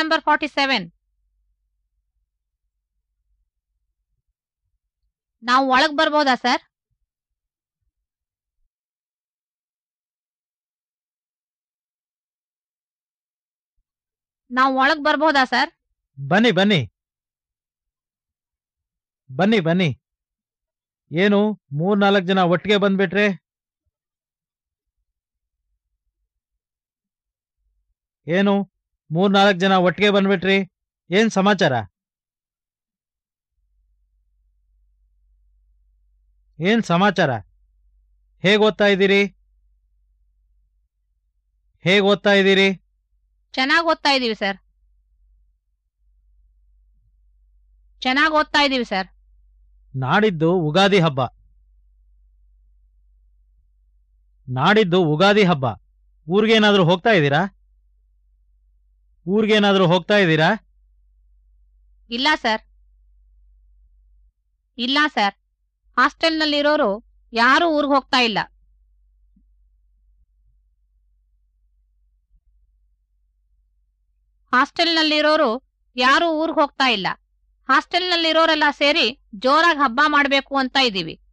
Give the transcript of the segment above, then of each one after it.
Number forty seven ನಾವು ಒಳಗ್ ಬರ್ಬೋದಾ, ಸರ್? ನಾವು ಒಳಗ್ ಬರ್ಬೋದಾ, ಸರ್? ಬನ್ನಿ ಬನ್ನಿ. ಬನ್ನಿ ಬನ್ನಿ. ಏನು, ಮೂರ್ನಾಲ್ಕು ಜನ ಒಟ್ಟಿಗೆ ಬಂದ್ಬಿಟ್ರೆ? ಏನು? ಮೂರ್ನಾಲ್ಕು ಜನ ಒಟ್ಟಿಗೆ ಬಂದ್ಬಿಟ್ರಿ. ಏನ್ ಸಮಾಚಾರ? ಏನ್ ಸಮಾಚಾರ? ಹೇಗ್ ಓದ್ತಾ ಇದ್ದೀರಿ? ಹೇಗ್ ಓದ್ತಾ ಇದ್ದೀರಿ? ಚೆನ್ನಾಗ್ ಓದ್ತಾ ಇದೀವಿ ಸರ್. ಚೆನ್ನಾಗಿ ಓದ್ತಾ ಇದೀವಿ ಸರ್. ನಾಡಿದ್ದು ಉಗಾದಿ ಹಬ್ಬ. ನಾಡಿದ್ದು ಉಗಾದಿ ಹಬ್ಬ. ಊರಿಗೇನಾದ್ರೂ ಹೋಗ್ತಾ ಇದ್ದೀರಾ? ಊರಿಗೇನಾದ್ರೂ ಹೋಗ್ತಾ ಇದ್ದೀರಾ? ಇಲ್ಲ ಸರ್. ಇಲ್ಲ ಸರ್. ಹಾಸ್ಟೆಲ್ನಲ್ಲಿರೋರು ಯಾರೂ ಊರಿಗೆ ಹೋಗ್ತಾ ಇಲ್ಲ. ಹಾಸ್ಟೆಲ್ನಲ್ಲಿರೋರು ಯಾರೂ ಊರಿಗೆ ಹೋಗ್ತಾ ಇಲ್ಲ. ಹಾಸ್ಟೆಲ್ನಲ್ಲಿರೋರೆಲ್ಲ ಸೇರಿ ಜೋರಾಗಿ ಹಬ್ಬ ಮಾಡ್ಬೇಕು ಅಂತ ಇದೀವಿ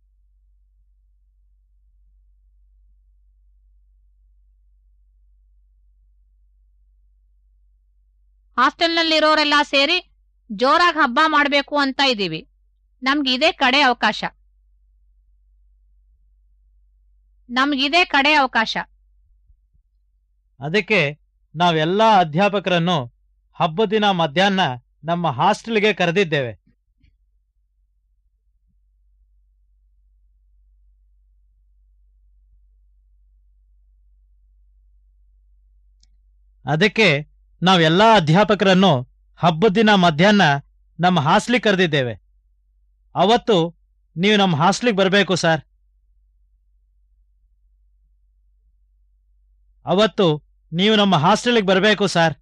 ಹಾಸ್ಟೆಲ್ನಲ್ಲಿರೋರೆಲ್ಲ ಸೇರಿ ಜೋರಾಗಿ ಹಬ್ಬ ಮಾಡ್ಬೇಕು ಅಂತ ಇದೀವಿ ಇದೇ ಕಡೆ ಅವಕಾಶ. ನಮ್ಗಿದೇ ಕಡೆ ಅವಕಾಶ. ಅದಕ್ಕೆ ನಾವೆಲ್ಲಾ ಅಧ್ಯಾಪಕರನ್ನು ಹಬ್ಬದ ದಿನ ಮಧ್ಯಾಹ್ನ ನಮ್ಮ ಹಾಸ್ಟೆಲ್ಗೆ ಕರೆದಿದ್ದೇವೆ. ಅದಕ್ಕೆ ನಾವೆಲ್ಲಾ ಅಧ್ಯಾಪಕರನ್ನು ಹಬ್ಬದ ದಿನ ಮಧ್ಯಾಹ್ನ ನಮ್ಮ ಹಾಸ್ಲಿಗೆ ಕರೆದಿದ್ದೇವೆ. ಅವತ್ತು ನೀವು ನಮ್ಮ ಹಾಸ್ಲಿಗೆ ಬರಬೇಕು ಸರ್. ಅವತ್ತು ನೀವು ನಮ್ಮ ಹಾಸ್ಟೆಲಿಗೆ ಬರಬೇಕು ಸರ್.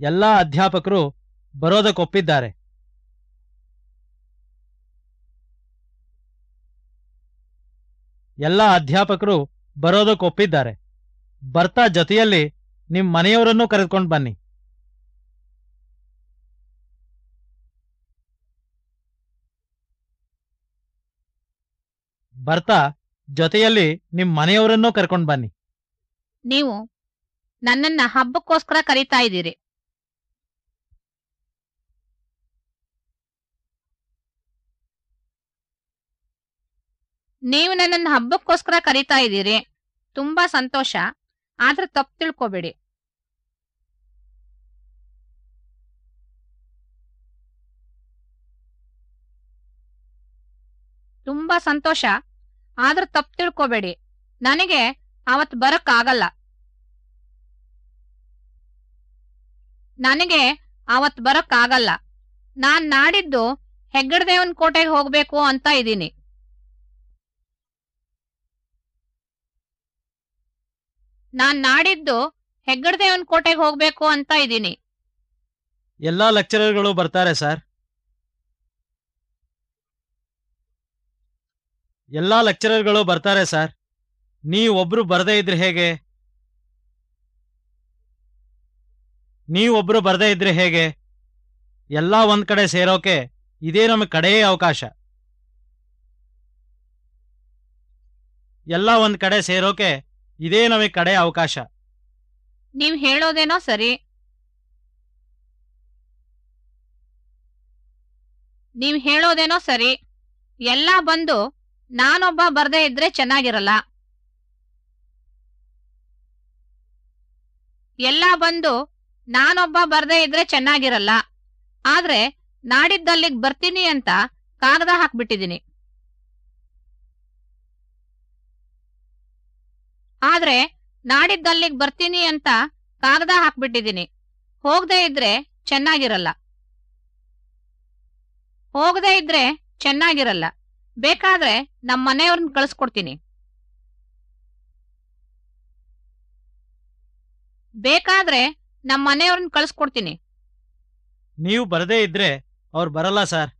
ಎಲ್ಲಾ ಅಧ್ಯಾಪಕರು ಬರೋದಕ್ಕೊಪ್ಪಿದ್ದಾರೆ. ಎಲ್ಲ ಅಧ್ಯಾಪಕರು ಬರೋದಕ್ಕೊಪ್ಪಿದ್ದಾರೆ. ಬರ್ತಾ ಜೊತೆಯಲ್ಲಿ ನಿಮ್ ಮನೆಯವರನ್ನು ಕರೆದುಕೊಂಡು ಬನ್ನಿ. ಬರ್ತಾ, ಜೊತೆಯಲ್ಲಿ ನಿಮ್ಮ ಮನೆಯವರನ್ನು ಕರ್ಕೊಂಡು ಬನ್ನಿ. ನೀವು ನನ್ನನ್ನ ಹಬ್ಬಕ್ಕೋಸ್ಕರ ಕರೀತಾ ಇದ್ದೀರಿ. ನೀವು ನನ್ನನ್ನು ಹಬ್ಬಕ್ಕೋಸ್ಕರ ಕರೀತಾ ಇದ್ದೀರಿ. ತುಂಬಾ ಸಂತೋಷ. ಆದ್ರೆ ತಪ್ಪು ತಿಳ್ಕೊಬೇಡಿ. ತುಂಬಾ ಸಂತೋಷ. ಆದ್ರೆ ತಪ್ಪು ತಿಳ್ಕೊಬೇಡಿ. ನನಗೆ ಅವತ್ ಬರಕ್ ಆಗಲ್ಲ ನನಗೆ ಅವತ್ ಬರಕ್ ಆಗಲ್ಲ ನಾನ್ ನಾಡಿದ್ದು ಹೆಗ್ಗಡದೇವನ್ ಕೋಟೆಗೆ ಹೋಗ್ಬೇಕು ಅಂತ ಇದ್ದೀನಿ. ನಾನ್ ನಾಡಿದ್ದು ಹೆಗ್ಗಡದೇವನ್ ಕೋಟೆಗೆ ಹೋಗ್ಬೇಕು ಅಂತ ಇದ್ದೀನಿ. ಎಲ್ಲಾ ಲೆಕ್ಚರರ್ಗಳು ಬರ್ತಾರೆ ಸರ್. ಎಲ್ಲಾ ಲೆಕ್ಚರರ್ಗಳು ಬರ್ತಾರೆ ಸರ್. ಒಬ್ರು ಬರದೇ ಇದ್ರೆ ಹೇಗೆ? ನೀವೊಬ್ರು ಬರದೇ ಇದ್ರೆ ಹೇಗೆ? ಎಲ್ಲಾ ಒಂದ್ ಕಡೆ ಸೇರೋಕೆ ಇದೇ ನಮಗೆ ಕಡೆಯೇ ಅವಕಾಶ. ಎಲ್ಲ ಒಂದ್ ಕಡೆ ಸೇರೋಕೆ ಇದೇ ನಮಗೆ ಕಡೆ ಅವಕಾಶ. ನೀವ್ ಹೇಳೋದೇನೋ ಸರಿ. ನೀವ್ ಹೇಳೋದೇನೋ ಸರಿ. ಎಲ್ಲ ಬಂದು ನಾನೊಬ್ಬ ಬರ್ದೇ ಇದ್ರೆ ಚೆನ್ನಾಗಿರಲ್ಲ. ಎಲ್ಲ ಬಂದು ನಾನೊಬ್ಬ ಬರ್ದೇ ಇದ್ರೆ ಚೆನ್ನಾಗಿರಲ್ಲ. ಆದ್ರೆ ನಾಡಿದ್ದಲ್ಲಿಗ್ ಬರ್ತೀನಿ ಅಂತ ಕಾಗದ ಹಾಕ್ಬಿಟ್ಟಿದೀನಿ ಆದ್ರೆ ನಾಡಿದ್ದಲ್ಲಿಗ್ ಬರ್ತೀನಿ ಅಂತ ಕಾಗದ ಹಾಕ್ಬಿಟ್ಟಿದೀನಿ ಹೋಗದೆ ಇದ್ರೆ ಚೆನ್ನಾಗಿರಲ್ಲ. ಹೋಗದೆ ಇದ್ರೆ ಚೆನ್ನಾಗಿರಲ್ಲ. ಬೇಕಾದ್ರೆ ನಮ್ಮ ಮನೆಯವ್ರನ್ನ ಕಳಿಸ್ಕೊಡ್ತೀನಿ. ಬೇಕಾದ್ರೆ ನಮ್ಮ ಮನೆಯವ್ರನ್ನ ಕಳಿಸ್ಕೊಡ್ತೀನಿ. ನೀವು ಬರದೇ ಇದ್ರೆ ಅವ್ರು ಬರಲ್ಲ ಸರ್.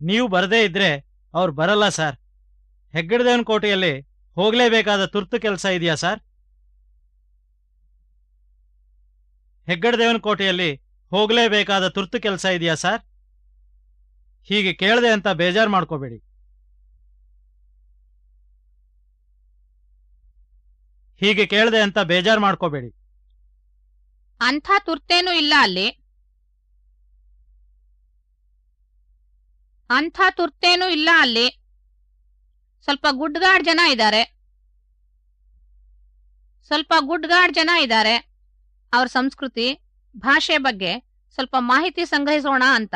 ನೀವು ಬರದೇ ಇದ್ರೆ ಅವ್ರು ಬರಲ್ಲ ಸರ್. ಹೆಗ್ಗಡದೇವನ ಕೋಟೆಯಲ್ಲಿ ಹೋಗಲೇಬೇಕಾದ ತುರ್ತು ಕೆಲಸ ಇದೆಯಾ ಸರ್? ಹೆಗ್ಗಡದೇವನ ಕೋಟೆಯಲ್ಲಿ ಹೋಗಲೇಬೇಕಾದ ತುರ್ತು ಕೆಲಸ ಇದೆಯಾ ಸರ್? ಹೀಗೆ ಕೇಳದೆ ಅಂತ ಬೇಜಾರು ಮಾಡ್ಕೋಬೇಡಿ. ಹೀಗೆ ಕೇಳದೆ ಅಂತ ಬೇಜಾರು ಮಾಡ್ಕೋಬೇಡಿ. ಅಂಥ ತುರ್ತೇನೂ ಇಲ್ಲ ಅಲ್ಲಿ. ಅಂಥ ತುರ್ತೇನೂ ಇಲ್ಲ ಅಲ್ಲಿ. ಸ್ವಲ್ಪ ಗುಡ್ಗಾಡ್ ಜನ ಇದ್ದಾರೆ. ಸ್ವಲ್ಪ ಗುಡ್ಗಾಡ್ ಜನ ಇದ್ದಾರೆ. ಅವ್ರ ಸಂಸ್ಕೃತಿ, ಭಾಷೆ ಬಗ್ಗೆ ಸ್ವಲ್ಪ ಮಾಹಿತಿ ಸಂಗ್ರಹಿಸೋಣ ಅಂತ.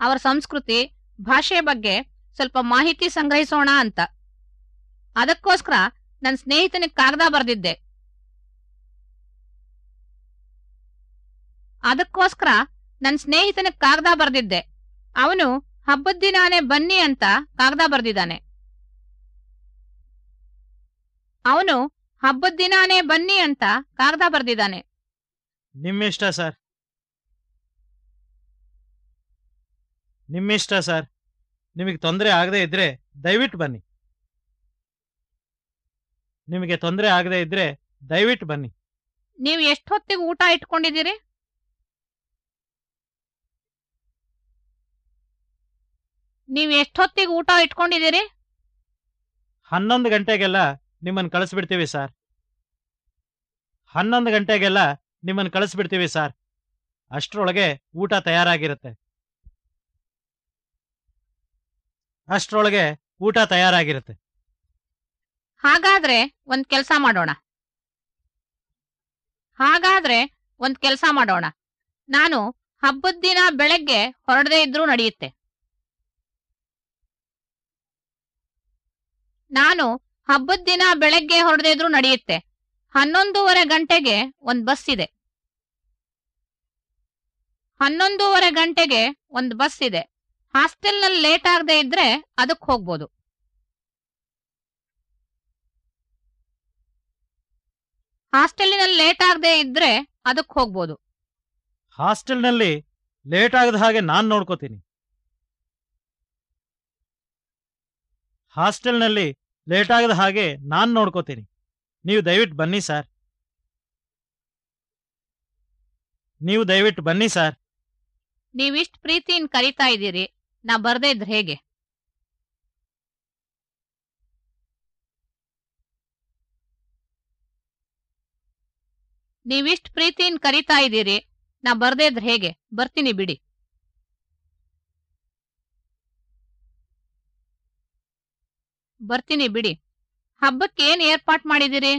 ಅವರ ಸಂಸ್ಕೃತಿ, ಭಾಷೆ ಬಗ್ಗೆ ಸ್ವಲ್ಪ ಮಾಹಿತಿ ಸಂಗ್ರಹಿಸೋಣ ಅಂತ. ಅದಕ್ಕೋಸ್ಕರ ನನ್ನ ಸ್ನೇಹಿತನಿಗೆ ಕಾಗದ ಬರೆದಿದ್ದೆ. ಅದಕ್ಕೋಸ್ಕರ ನನ್ನ ಸ್ನೇಹಿತನಿಗೆ ಕಾಗದ ಬರೆದಿದ್ದೆ. ಅವನು ಹಬ್ಬದ ದಿನಾನೇ ಬನ್ನಿ ಅಂತ ಕಾಗದ ಬರೆದಿದ್ದಾನೆ. ಅವನು ಹಬ್ಬದ ದಿನಾನೇ ಬನ್ನಿ ಅಂತ ಕಾಗದ ಬರೆದಿದ್ದಾನೆ. ನಿಮ್ಮಿಷ್ಟ ಸರ್. ನಿಮ್ಮಿಷ್ಟ ಸರ್. ನಿಮಗೆ ತೊಂದರೆ ಆಗದೆ ಇದ್ರೆ ದಯವಿಟ್ಟು ಬನ್ನಿ. ನಿಮಗೆ ತೊಂದರೆ ಆಗದೆ ಇದ್ರೆ ದಯವಿಟ್ಟು ಬನ್ನಿ. ನೀವು ಎಷ್ಟೊತ್ತಿಗೆ ಊಟ ಇಟ್ಕೊಂಡಿದ್ದೀರಿ? ನೀವು ಎಷ್ಟೊತ್ತಿಗೆ ಊಟ ಇಟ್ಕೊಂಡಿದ್ದೀರಿ? ಹನ್ನೊಂದು ಗಂಟೆಗೆಲ್ಲ ನಿಮ್ಮನ್ನು ಕಳಿಸ್ಬಿಡ್ತೀವಿ ಸರ್. ಹನ್ನೊಂದು ಗಂಟೆಗೆಲ್ಲ ನಿಮ್ಮನ್ನು ಕಳಿಸ್ಬಿಡ್ತೀವಿ ಸರ್. ಅಷ್ಟರೊಳಗೆ ಊಟ ತಯಾರಾಗಿರುತ್ತೆ. ಅಷ್ಟರೊಳಗೆ ಊಟ ತಯಾರಾಗಿರುತ್ತೆ. ಹಾಗಾದ್ರೆ ಒಂದ್ ಕೆಲಸ ಮಾಡೋಣ. ಹಾಗಾದ್ರೆ ಒಂದ್ ಕೆಲಸ ಮಾಡೋಣ. ನಾನು ಹಬ್ಬದ ದಿನ ಬೆಳಗ್ಗೆ ಹೊರಡದೇ ಇದ್ರೂ ನಡೆಯುತ್ತೆ. ನಾನು ಹಬ್ಬದ ದಿನ ಬೆಳಗ್ಗೆ ಹೊರಡದೇ ಇದ್ರೂ ನಡೆಯುತ್ತೆ. ಹನ್ನೊಂದೂವರೆ ಗಂಟೆಗೆ ಒಂದ್ ಬಸ್ ಇದೆ. ಹನ್ನೊಂದೂವರೆ ಗಂಟೆಗೆ ಒಂದ್ ಬಸ್ ಇದೆ. ಹಾಸ್ಟೆಲ್ನಲ್ಲಿ ಲೇಟ್ ಆಗದೆ ಇದ್ರೆ ಅದಕ್ಕೆ ಹೋಗ್ಬೋದು. ಹಾಸ್ಟೆಲ್ನಲ್ಲಿ ಲೇಟ್ ಆಗದೆ ಇದ್ರೆ ಅದಕ್ಕೆ ಹೋಗ್ಬೋದು. ಹಾಸ್ಟೆಲ್ನಲ್ಲಿ ಲೇಟ್ ಆಗದ ಹಾಗೆ ನಾನು ನೋಡ್ಕೋತೀನಿ. ಹಾಸ್ಟೆಲ್ನಲ್ಲಿ ಲೇಟ್ ಆಗದ ಹಾಗೆ ನಾನು ನೋಡ್ಕೋತೀನಿ. ನೀವು ದಯವಿಟ್ಟು ಬನ್ನಿ ಸರ್. ನೀವು ದಯವಿಟ್ಟು ಬನ್ನಿ ಸರ್. ನೀವಿಷ್ಟ್ ಪ್ರೀತಿಯಿಂದ ಕರಿತಾ ಇದ್ದೀರಿ. ನಾ ಬರ್ದೇ ಇದ್ರೆ ಹೇಗೆ? ನೀವಿಷ್ಟ್ ಪ್ರೀತಿಯಿಂದ ಕರಿತಾ ಇದ್ದೀರಿ. ನಾ ಬರ್ದೇ ಇದ್ರೆ ಹೇಗೆ? ಬರ್ತೀನಿ ಬಿಡಿ. ಬರ್ತೀನಿ ಬಿಡಿ. ಹಬ್ಬಕ್ಕೆ ಏನ್ ಏರ್ಪಾಟ್ ಮಾಡಿದಿರಿ?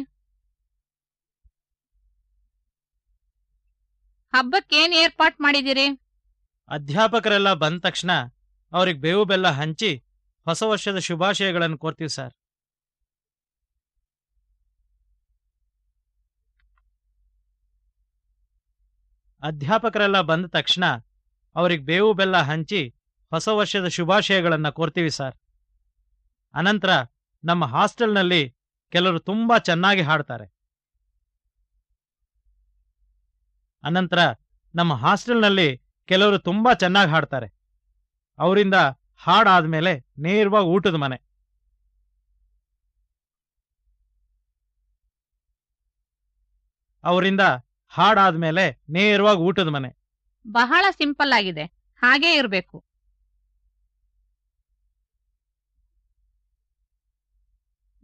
ಹಬ್ಬಕ್ಕೆ ಏನ್ ಏರ್ಪಾಟ್ ಮಾಡಿದಿರಿ? ಅಧ್ಯಾಪಕರೆಲ್ಲ ಬಂದ ತಕ್ಷಣ ಅವ್ರಿಗೆ ಬೇವು ಬೆಲ್ಲ ಹಂಚಿ ಹೊಸ ವರ್ಷದ ಶುಭಾಶಯಗಳನ್ನು ಕೋರ್ತೀವಿ ಸರ್. ಅಧ್ಯಾಪಕರೆಲ್ಲ ಬಂದ ತಕ್ಷಣ ಅವ್ರಿಗೆ ಬೇವು ಬೆಲ್ಲ ಹಂಚಿ ಹೊಸ ವರ್ಷದ ಶುಭಾಶಯಗಳನ್ನ ಕೋರ್ತೀವಿ ಸರ್. ಅನಂತರ ನಮ್ಮ ಹಾಸ್ಟೆಲ್ನಲ್ಲಿ ಕೆಲವರು ತುಂಬಾ ಚೆನ್ನಾಗಿ ಹಾಡ್ತಾರೆ. ಅನಂತರ ನಮ್ಮ ಹಾಸ್ಟೆಲ್ನಲ್ಲಿ ಕೆಲವರು ತುಂಬಾ ಚೆನ್ನಾಗಿ ಹಾಡ್ತಾರೆ. ಅವರಿಂದ ಹಾಡಾದ್ಮೇಲೆ ನೇರವಾಗಿ ಊಟದ ಮನೆ. ಅವರಿಂದ ಹಾಡಾದ್ಮೇಲೆ ನೇರವಾಗಿ ಊಟದ ಮನೆ. ಬಹಳ ಸಿಂಪಲ್ ಆಗಿದೆ. ಹಾಗೇ ಇರಬೇಕು.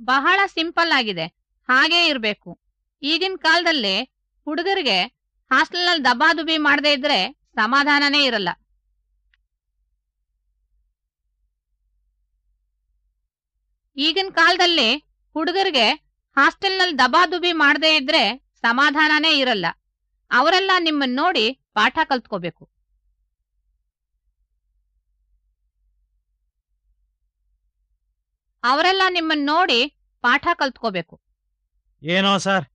ಬಹಳ ಸಿಂಪಲ್ ಆಗಿದೆ. ಹಾಗೇ ಇರಬೇಕು. ಈಗಿನ ಕಾಲದಲ್ಲಿ ಹುಡುಗರಿಗೆ ಹಾಸ್ಟೆಲ್ನಲ್ಲಿ ದಬಾದುಬಿ ಮಾಡದೇ ಇದ್ರೆ ಸಮಾಧಾನನೇ ಇರಲ್ಲ. ಈಗಿನ ಕಾಲದಲ್ಲಿ ಹುಡುಗರಿಗೆ ಹಾಸ್ಟೆಲ್ನಲ್ಲಿ ದಬಾದುಬಿ ಮಾಡದೇ ಇದ್ರೆ ಸಮಾಧಾನನೇ ಇರಲ್ಲ. ಅವರೆಲ್ಲ ನಿಮ್ಮನ್ನ ನೋಡಿ ಪಾಠ ಕಲ್ತ್ಕೋಬೇಕು. ಅವರೆಲ್ಲ ನಿಮ್ಮನ್ನ ನೋಡಿ ಪಾಠ ಕಲ್ತ್ಕೋಬೇಕು. ಏನೋ ಸರ್,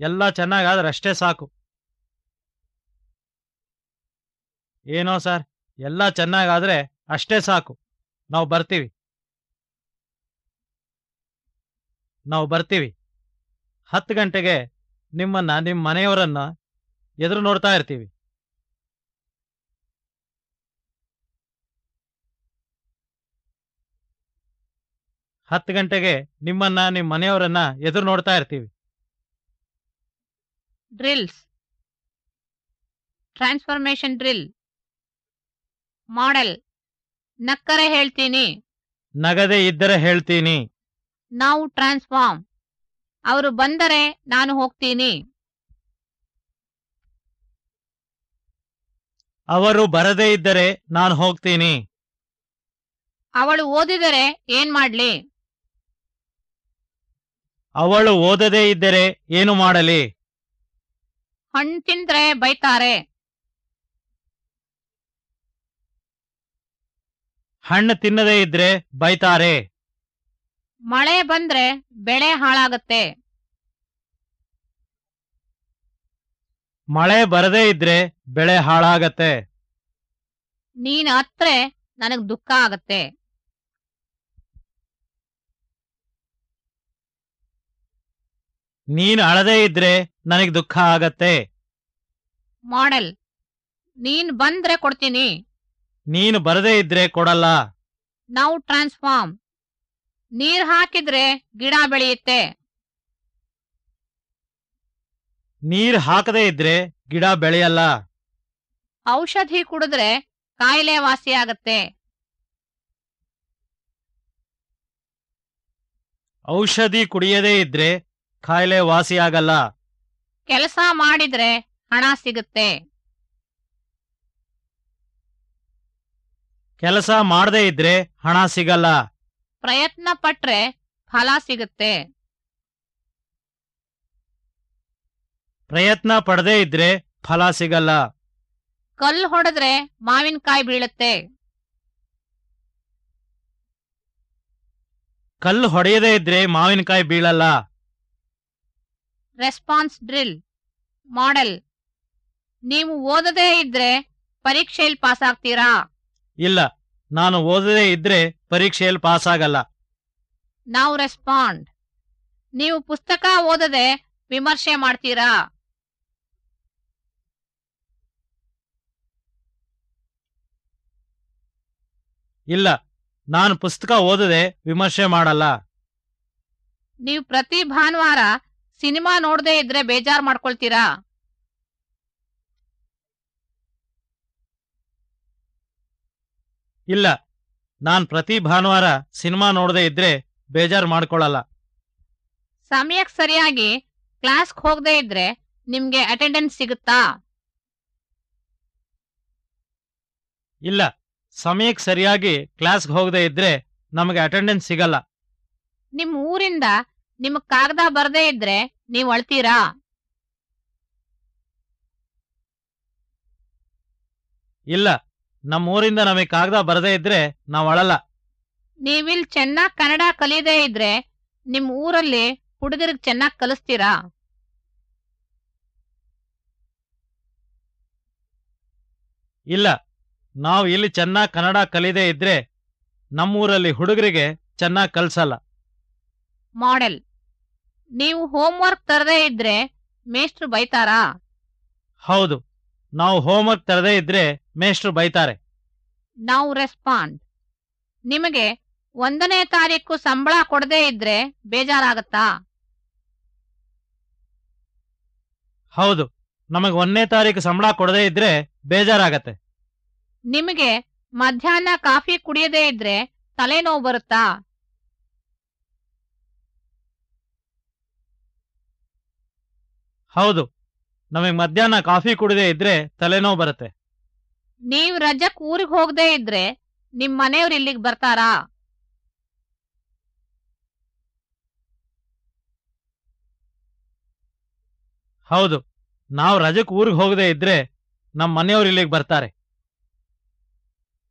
ಎಲ್ಲ ಚೆನ್ನಾಗಾದ್ರೆ ಅಷ್ಟೇ ಸಾಕು. ಏನೋ ಸರ್, ಎಲ್ಲ ಚೆನ್ನಾಗಾದ್ರೆ ಅಷ್ಟೇ ಸಾಕು. ನಾವು ಬರ್ತೀವಿ. ನಾವು ಬರ್ತೀವಿ. ಹತ್ತು ಗಂಟೆಗೆ ನಿಮ್ಮನ್ನ, ನಿಮ್ಮ ಮನೆಯವರನ್ನ ಎದುರು ನೋಡ್ತಾ ಇರ್ತೀವಿ. ಹತ್ತು ಗಂಟೆಗೆ ನಿಮ್ಮನ್ನ ನಿಮ್ಮ ಮನೆಯವರನ್ನ ಎದುರು ನೋಡ್ತಾ ಇರ್ತೀವಿ. ಡ್ರಿಲ್ಸ್. Transformation drill. ಮಾಡೆಲ್. ನಕ್ಕರೆ ಹೇಳ್ತೀನಿ. ನಗದೆ ಇದ್ದರೆ ಹೇಳ್ತೀನಿ. ನಾವು ಟ್ರಾನ್ಸ್ಫಾರ್ಮ್. ಅವರು ಬಂದರೆ ನಾನು ಹೋಗ್ತೀನಿ. ಅವರು ಬರದೇ ಇದ್ದರೆ ನಾನು ಹೋಗ್ತೀನಿ. ಅವಳು ಓದಿದರೆ ಏನ್ ಮಾಡ್ಲಿ? ಅವಳು ಓದದೇ ಇದ್ದರೆ ಏನು ಮಾಡಲಿ? ಹಣ್ಣು ತಿಂದ್ರೆ ಬೈತಾರೆ. ಹಣ್ಣು ತಿನ್ನದೇ ಇದ್ರೆ ಬೈತಾರೆ. ಮಳೆ ಬಂದ್ರೆ ಬೆಳೆ ಹಾಳಾಗತ್ತೆ. ಮಳೆ ಬರದೇ ಇದ್ರೆ ಬೆಳೆ ಹಾಳಾಗತ್ತೆ. ನೀನ್ ಹತ್ರೆ ನನಗ್ ದುಃಖ ಆಗತ್ತೆ. ನೀನು ಅಳದೇ ಇದ್ರೆ ನನಗೆ ದುಃಖ ಆಗತ್ತೆ. ಮಾಡೆಲ್ ನೀನ್ ಬಂದ್ರೆ ಕೊಡ್ತೀನಿ. ನೀನು ಬರದೇ ಇದ್ರೆ ಕೊಡಲ್ಲ. ನಾವು ಟ್ರಾನ್ಸ್ಫಾರ್ಮ್ ನೀರ್ ಹಾಕಿದ್ರೆ ಗಿಡ ಬೆಳೆಯುತ್ತೆ. ನೀರ್ ಹಾಕದೇ ಇದ್ರೆ ಗಿಡ ಬೆಳೆಯಲ್ಲ. ಔಷಧಿ ಕುಡಿದ್ರೆ ಕಾಯಿಲೆ ವಾಸಿಯಾಗತ್ತೆ ಔಷಧಿ ಕುಡಿಯದೇ ಇದ್ರೆ ಕಾಯಿಲೆ ವಾಸಿಯಾಗಲ್ಲ. ಕೆಲಸ ಮಾಡಿದ್ರೆ ಹಣ ಸಿಗುತ್ತೆ. ಕೆಲಸ ಮಾಡದೇ ಇದ್ರೆ ಹಣ ಸಿಗಲ್ಲ. ಪ್ರಯತ್ನ ಪಟ್ರೆ ಫಲ ಸಿಗುತ್ತೆ. ಪ್ರಯತ್ನ ಪಡದೇ ಇದ್ರೆ ಫಲ ಸಿಗಲ್ಲ. ಕಲ್ಲು ಹೊಡೆದ್ರೆ ಮಾವಿನಕಾಯಿ ಬೀಳುತ್ತೆ. ಕಲ್ಲು ಹೊಡೆಯದೇ ಇದ್ರೆ ಮಾವಿನಕಾಯಿ ಬೀಳಲ್ಲ. Response drill model. ನೀವು ಓದದೇ ಇದ್ರೆ ಪರೀಕ್ಷೆಯಲ್ಲಿ ಪಾಸ್ ಆಗ್ತೀರಾ ಇಲ್ಲ ನಾನು ಓದದೇ ಇದ್ರೆ ಪರೀಕ್ಷೆಯಲ್ಲಿ ಪಾಸ್ ಆಗಲ್ಲ ನಾವು ರೆಸ್ಪಾಂಡ್. ನೀವು ಪುಸ್ತಕ ಓದದೆ ವಿಮರ್ಶೆ ಮಾಡ್ತೀರಾ? ಇಲ್ಲ ನಾನು ಪುಸ್ತಕ ಓದದೆ ವಿಮರ್ಶೆ ಮಾಡಲ್ಲ. ನೀವು ಪ್ರತಿ ಭಾನುವಾರ ಸಿನಿಮಾ ನೋಡದೇ ಇದ್ರೆ ಬೇಜಾರ್ ಮಾಡ್ಕೊಳ್ತೀರಾ? ಇಲ್ಲ. ನಾನ್ ಪ್ರತಿ ಭಾನುವಾರ ಸಿನಿಮಾ ನೋಡದೇ ಇದ್ರೆ ಬೇಜಾರ್ ಮಾಡ್ಕೊಳಲ್ಲ. ಸಮಯಕ್ಕೆ ಸರಿಯಾಗಿ ಕ್ಲಾಸ್ಗೆ ಹೋಗದೆ ಇದ್ರೆ ನಿಮ್ಗೆ ಅಟೆಂಡೆನ್ಸ್ ಸಿಗುತ್ತಾ? ಇಲ್ಲ. ಸಮಯಕ್ಕೆ ಸರಿಯಾಗಿ ಕ್ಲಾಸ್ಗೆ ಹೋಗದೆ ಇದ್ರೆ ನಮಗೆ ಅಟೆಂಡೆನ್ಸ್ ಸಿಗಲ್ಲ. ನಿಮ್ ಊರಿಂದ ನಿಮಗ್ ಕಾಗದ ಬರದೇ ಇದ್ರೆ ನೀವ್ ಅಳ್ತೀರಾ? ಇಲ್ಲ ನಮ್ಮ ಊರಿಂದ ನಮಗೆ ಕಾಗದ ಬರದೇ ಇದ್ರೆ ನಾವು ಅಳಲ್ಲ. ನೀವಿಲ್ ಚೆನ್ನಾಗ್ ಕನ್ನಡ ಕಲಿಯದೇ ಇದ್ರೆ ನಿಮ್ ಊರಲ್ಲಿ ಹುಡುಗರಿಗೆ ಚೆನ್ನಾಗ್ ಕಲಿಸ್ತೀರಾ? ಇಲ್ಲ ನಾವು ಇಲ್ಲಿ ಚೆನ್ನಾಗಿ ಕನ್ನಡ ಕಲಿದೇ ಇದ್ರೆ ನಮ್ಮೂರಲ್ಲಿ ಹುಡುಗರಿಗೆ ಚೆನ್ನಾಗಿ ಕಲ್ಸಲ್ಲ. ಮಾಡೆಲ್. ನೀವು ಹೋಮ್ವರ್ಕ್ ತರದೇ ಇದ್ರೆ ಮೇಷ್ಟ್ರು ಬೈತಾರಾ? ಹೌದು. ನಾವು ಹೋಮ್ವರ್ಕ್ ತರದೇ ಇದ್ರೆ ಮೇಷ್ಟ್ರು ಬೈತಾರೆ. ನಾವು ರೆಸ್ಪಾಂಡ್ ನಿಮಗೆ ಒಂದನೇ ತಾರೀಕು ಸಂಬಳ ಕೊಡದೇ ಇದ್ರೆ ಬೇಜಾರಾಗತ್ತಾ? ಹೌದು. ನಮಗೆ ಒಂದನೇ ತಾರೀಕು ಸಂಬಳ ಕೊಡದೇ ಇದ್ರೆ ಬೇಜಾರಾಗತ್ತೆ. ನಿಮಗೆ ಮಧ್ಯಾಹ್ನ ಕಾಫಿ ಕುಡಿಯದೇ ಇದ್ರೆ ತಲೆನೋವು ಬರುತ್ತಾ? ಹೌದು. ನಮಗೆ ಮಧ್ಯಾಹ್ನ ಕಾಫಿ ಕುಡಿದೇ ಇದ್ರೆ ತಲೆನೋವು ಬರುತ್ತೆ. ನೀವ್ ರಜಕ್ ಊರಿಗೆ ಹೋಗದೆ ಇದ್ರೆ ನಿಮ್ ಮನೆಯವ್ರು ಇಲ್ಲಿಗೆ ಬರ್ತಾರಾ? ಹೌದು. ನಾವು ರಜಕ್ ಊರಿಗೆ ಹೋಗದೆ ಇದ್ರೆ ನಮ್ಮ ಮನೆಯವ್ರು ಇಲ್ಲಿಗೆ ಬರ್ತಾರೆ.